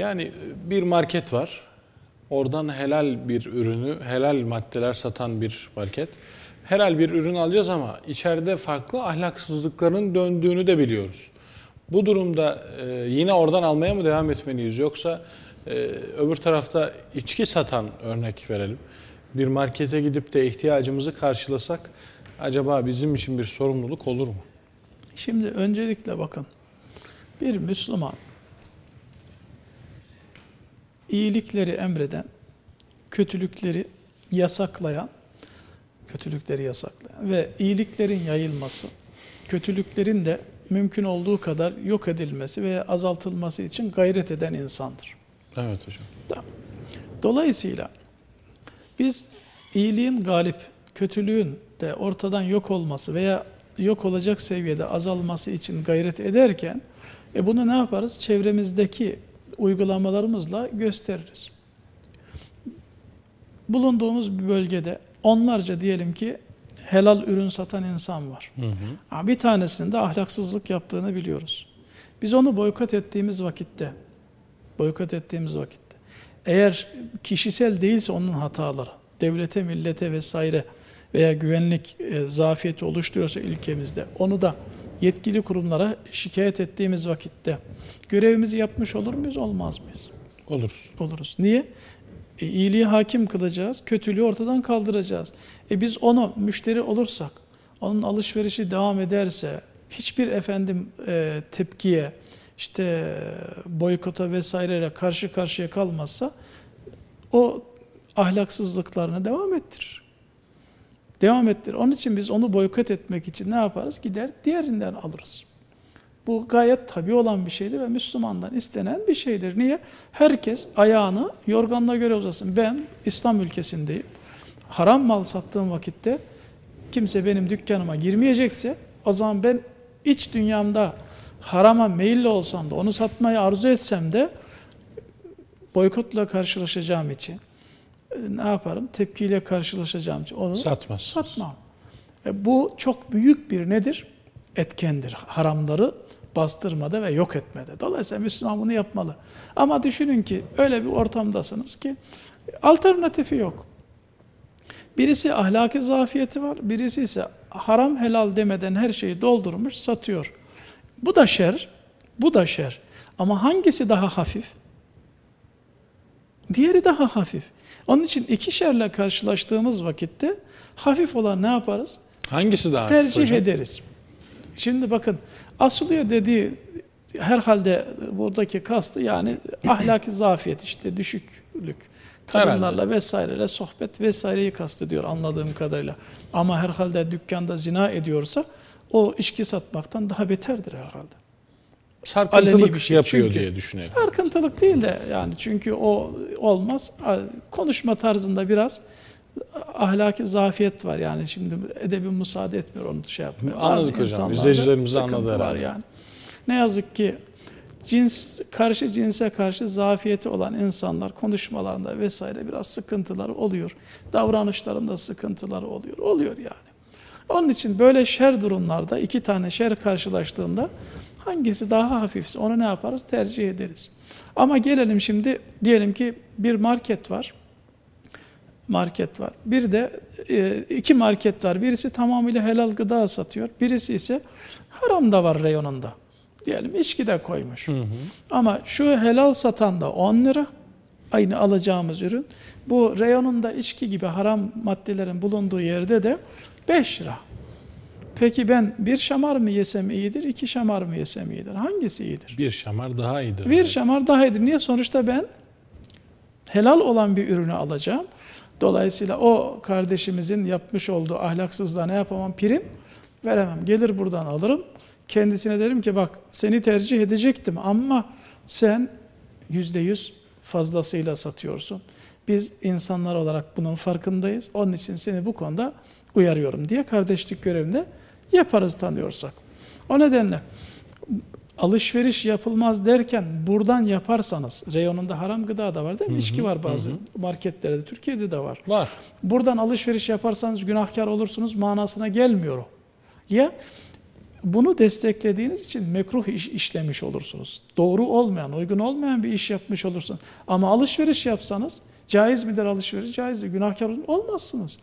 Yani bir market var. Oradan helal bir ürünü, helal maddeler satan bir market. Helal bir ürün alacağız ama içeride farklı ahlaksızlıkların döndüğünü de biliyoruz. Bu durumda e, yine oradan almaya mı devam etmeliyiz yoksa e, öbür tarafta içki satan örnek verelim. Bir markete gidip de ihtiyacımızı karşılasak acaba bizim için bir sorumluluk olur mu? Şimdi öncelikle bakın. Bir Müslüman iyilikleri emreden, kötülükleri yasaklayan, kötülükleri yasaklayan ve iyiliklerin yayılması, kötülüklerin de mümkün olduğu kadar yok edilmesi veya azaltılması için gayret eden insandır. Evet hocam. Dolayısıyla biz iyiliğin galip, kötülüğün de ortadan yok olması veya yok olacak seviyede azalması için gayret ederken e bunu ne yaparız? Çevremizdeki uygulamalarımızla gösteririz. Bulunduğumuz bir bölgede onlarca diyelim ki helal ürün satan insan var. Hı hı. Bir tanesinin de ahlaksızlık yaptığını biliyoruz. Biz onu boykot ettiğimiz vakitte, boykot ettiğimiz vakitte, eğer kişisel değilse onun hataları, devlete, millete vesaire veya güvenlik e, zafiyeti oluşturuyorsa ülkemizde, onu da yetkili kurumlara şikayet ettiğimiz vakitte görevimizi yapmış olur muyuz, olmaz mıyız? Oluruz. Oluruz. Niye? E, iyiliği hakim kılacağız, kötülüğü ortadan kaldıracağız. E biz onu müşteri olursak, onun alışverişi devam ederse, hiçbir efendim e, tepkiye, işte boykota vesaireyle karşı karşıya kalmazsa, o ahlaksızlıklarına devam ettirir. Devam ettirir. Onun için biz onu boykot etmek için ne yaparız? Gider diğerinden alırız. Bu gayet tabi olan bir şeydir ve Müslümandan istenen bir şeydir. Niye? Herkes ayağını yorganına göre uzasın. Ben İslam ülkesindeyim. Haram mal sattığım vakitte kimse benim dükkanıma girmeyecekse o zaman ben iç dünyamda harama meyilli olsam da onu satmayı arzu etsem de boykotla karşılaşacağım için ne yaparım? Tepkiyle karşılaşacağım için onu Satmaz. satmam. E, bu çok büyük bir nedir? Etkendir. Haramları bastırmada ve yok etmede. Dolayısıyla Müslüman bunu yapmalı. Ama düşünün ki öyle bir ortamdasınız ki alternatifi yok. Birisi ahlaki zafiyeti var, birisi ise haram helal demeden her şeyi doldurmuş, satıyor. Bu da şer, bu da şer. Ama hangisi daha hafif? Diğeri daha hafif. Onun için iki şerle karşılaştığımız vakitte hafif olan ne yaparız? Hangisi daha hafif Tercih hocam? ederiz. Şimdi bakın asılıyor dediği herhalde buradaki kastı yani ahlaki zafiyet işte düşüklük, kadınlarla vesaireyle sohbet vesaireyi kastediyor anladığım kadarıyla. Ama herhalde dükkanda zina ediyorsa o içki satmaktan daha beterdir herhalde. Sarkıntılık Aleni bir şey. yapıyor Çünkü diye düşünelim. Sarkıntılık değil de yani çünkü o olmaz. Konuşma tarzında biraz ahlaki zafiyet var yani şimdi edebi müsaade etmiyor onu şey yapmıyor. Anladık hocam. insanlarda İzleyicilerimiz anladı var yani. Ne yazık ki cins karşı cinse karşı zafiyeti olan insanlar konuşmalarında vesaire biraz sıkıntıları oluyor. Davranışlarında sıkıntıları oluyor. Oluyor yani. Onun için böyle şer durumlarda iki tane şer karşılaştığında hangisi daha hafifse onu ne yaparız? Tercih ederiz. Ama gelelim şimdi diyelim ki bir market var. Market var. Bir de e, iki market var. Birisi tamamıyla helal gıda satıyor. Birisi ise haram da var reyonunda. Diyelim içki de koymuş. Hı hı. Ama şu helal satan da 10 lira. Aynı alacağımız ürün. Bu reyonunda içki gibi haram maddelerin bulunduğu yerde de 5 lira. Peki ben bir şamar mı yesem iyidir, iki şamar mı yesem iyidir? Hangisi iyidir? Bir şamar daha iyidir. Bir şamar daha iyidir. Niye? Sonuçta ben helal olan bir ürünü alacağım. Dolayısıyla o kardeşimizin yapmış olduğu ahlaksızlığa ne yapamam? Prim veremem. Gelir buradan alırım. Kendisine derim ki bak seni tercih edecektim ama sen yüzde yüz fazlasıyla satıyorsun. Biz insanlar olarak bunun farkındayız. Onun için seni bu konuda uyarıyorum diye kardeşlik görevinde yaparız tanıyorsak. O nedenle alışveriş yapılmaz derken buradan yaparsanız, reyonunda haram gıda da var değil mi? Hı hı, İçki var bazı hı marketlerde, Türkiye'de de var. Var. Buradan alışveriş yaparsanız günahkar olursunuz manasına gelmiyor o. Ya Bunu desteklediğiniz için mekruh iş işlemiş olursunuz. Doğru olmayan, uygun olmayan bir iş yapmış olursunuz. Ama alışveriş yapsanız caiz midir alışveriş? Caizdir. Günahkar olmazsınız.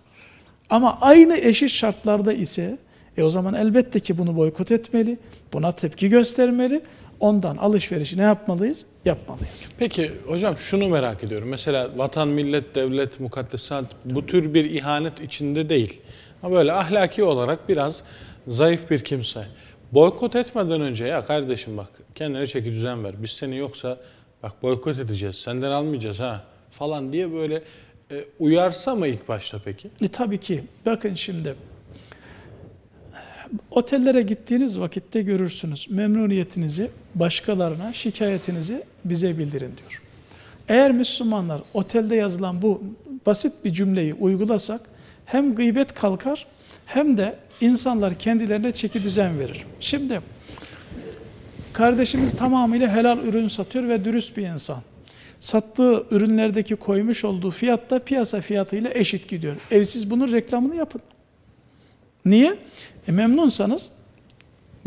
Ama aynı eşit şartlarda ise e o zaman elbette ki bunu boykot etmeli, buna tepki göstermeli. Ondan alışverişi ne yapmalıyız? Yapmalıyız. Peki hocam şunu merak ediyorum. Mesela vatan, millet, devlet, mukaddesat bu tür bir ihanet içinde değil. Ama böyle ahlaki olarak biraz zayıf bir kimse. Boykot etmeden önce ya kardeşim bak kendine çeki düzen ver. Biz seni yoksa bak boykot edeceğiz. Senden almayacağız ha falan diye böyle e, uyarsa mı ilk başta peki? E tabii ki. Bakın şimdi. Otellere gittiğiniz vakitte görürsünüz. Memnuniyetinizi başkalarına, şikayetinizi bize bildirin diyor. Eğer Müslümanlar otelde yazılan bu basit bir cümleyi uygulasak hem gıybet kalkar hem de insanlar kendilerine çeki düzen verir. Şimdi kardeşimiz tamamıyla helal ürün satıyor ve dürüst bir insan. Sattığı ürünlerdeki koymuş olduğu fiyat da piyasa fiyatıyla eşit gidiyor. E siz bunun reklamını yapın. Niye? E memnunsanız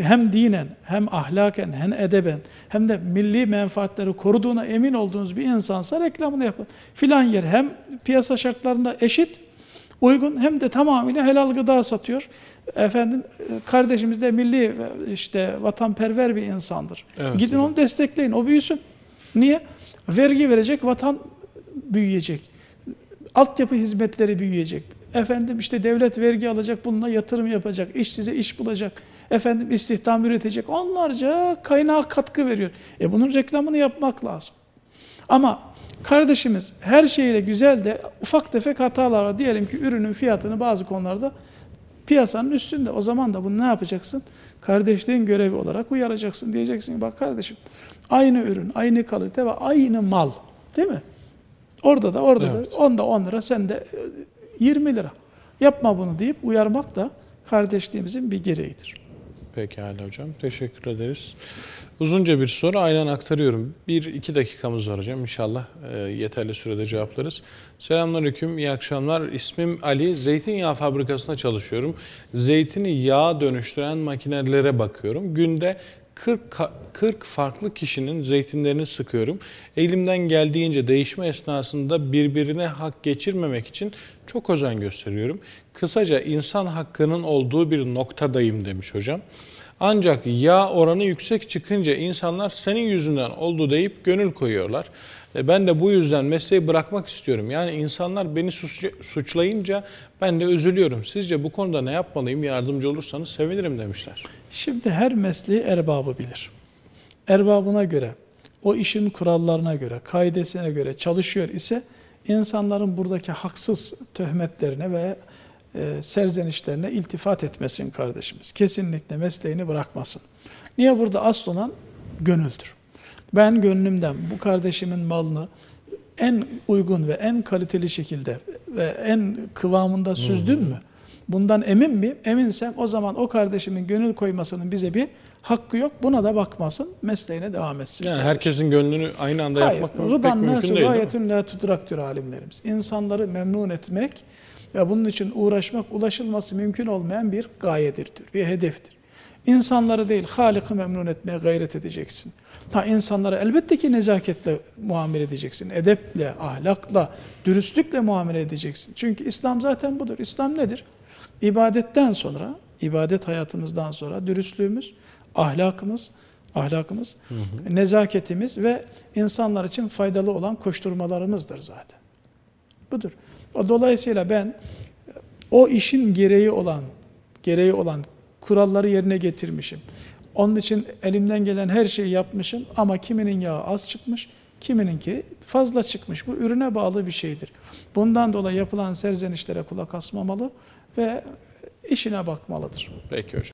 hem dinen, hem ahlaken, hem edeben, hem de milli menfaatleri koruduğuna emin olduğunuz bir insansa reklamını yapın. Filan yer hem piyasa şartlarında eşit, uygun hem de tamamıyla helal gıda satıyor. Efendim kardeşimiz de milli işte vatanperver bir insandır. Evet, Gidin hocam. onu destekleyin. O büyüsün. Niye? Vergi verecek, vatan büyüyecek. Altyapı hizmetleri büyüyecek. Efendim işte devlet vergi alacak, bununla yatırım yapacak, iş size iş bulacak. Efendim istihdam üretecek. Onlarca kaynağa katkı veriyor. E bunun reklamını yapmak lazım. Ama kardeşimiz her şeyle güzel de ufak tefek hatalar var. Diyelim ki ürünün fiyatını bazı konularda piyasanın üstünde. O zaman da bunu ne yapacaksın? Kardeşliğin görevi olarak uyaracaksın. Diyeceksin bak kardeşim aynı ürün, aynı kalite ve aynı mal. Değil mi? Orada da orada Evet. da onda 10 lira sen de 20 lira. Yapma bunu deyip uyarmak da kardeşliğimizin bir gereğidir. Pekala hocam. Teşekkür ederiz. Uzunca bir soru aynen aktarıyorum. Bir iki dakikamız var hocam. İnşallah e, yeterli sürede cevaplarız. Selamünaleyküm. iyi akşamlar. İsmim Ali. Zeytinyağı fabrikasında çalışıyorum. Zeytini yağa dönüştüren makinelere bakıyorum. Günde 40, ka- 40 farklı kişinin zeytinlerini sıkıyorum. Elimden geldiğince değişme esnasında birbirine hak geçirmemek için çok özen gösteriyorum. Kısaca insan hakkının olduğu bir noktadayım demiş hocam. Ancak yağ oranı yüksek çıkınca insanlar senin yüzünden oldu deyip gönül koyuyorlar. E, Ben de bu yüzden mesleği bırakmak istiyorum. Yani insanlar beni suç- suçlayınca ben de üzülüyorum. Sizce bu konuda ne yapmalıyım? Yardımcı olursanız sevinirim demişler. Şimdi her mesleği erbabı bilir. Erbabına göre, o işin kurallarına göre, kaidesine göre çalışıyor ise insanların buradaki haksız töhmetlerine ve e, serzenişlerine iltifat etmesin kardeşimiz. Kesinlikle mesleğini bırakmasın. Niye burada asıl olan gönüldür. Ben gönlümden bu kardeşimin malını en uygun ve en kaliteli şekilde ve en kıvamında süzdüm mü? Bundan emin miyim? Eminsem o zaman o kardeşimin gönül koymasının bize bir hakkı yok. Buna da bakmasın, mesleğine devam etsin. Yani kardeşim. herkesin gönlünü aynı anda Hayır, yapmak pek rıdan mümkün nasu değil. değil mi? gayetün la tudrak diyor alimlerimiz. İnsanları memnun etmek ve bunun için uğraşmak, ulaşılması mümkün olmayan bir gayedir bir hedeftir. İnsanları değil, Halık'ı memnun etmeye gayret edeceksin. Ha insanlara elbette ki nezaketle muamele edeceksin. Edeple, ahlakla, dürüstlükle muamele edeceksin. Çünkü İslam zaten budur. İslam nedir? İbadetten sonra, ibadet hayatımızdan sonra dürüstlüğümüz, ahlakımız, ahlakımız, nezaketimiz ve insanlar için faydalı olan koşturmalarımızdır zaten. Budur. Dolayısıyla ben o işin gereği olan, gereği olan kuralları yerine getirmişim. Onun için elimden gelen her şeyi yapmışım ama kiminin yağı az çıkmış, kimininki fazla çıkmış. Bu ürüne bağlı bir şeydir. Bundan dolayı yapılan serzenişlere kulak asmamalı ve işine bakmalıdır. Peki hocam.